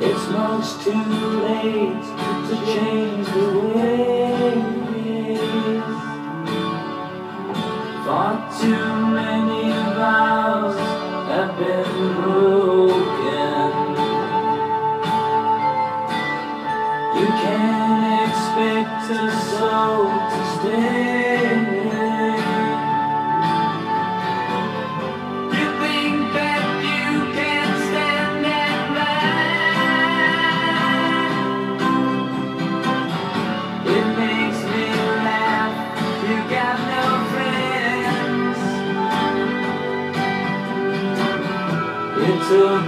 It's much too late to change the ways Far too many vows have been broken. You can't expect a soul to stay.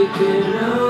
taken away.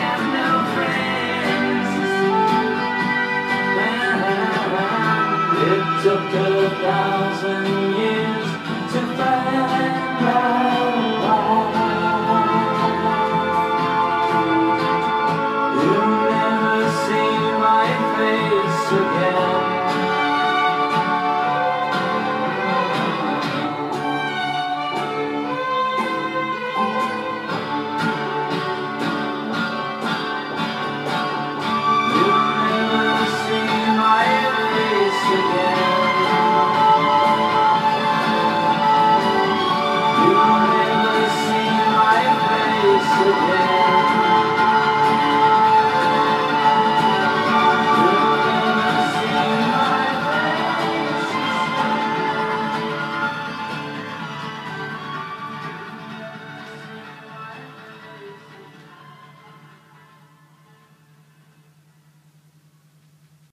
Lord.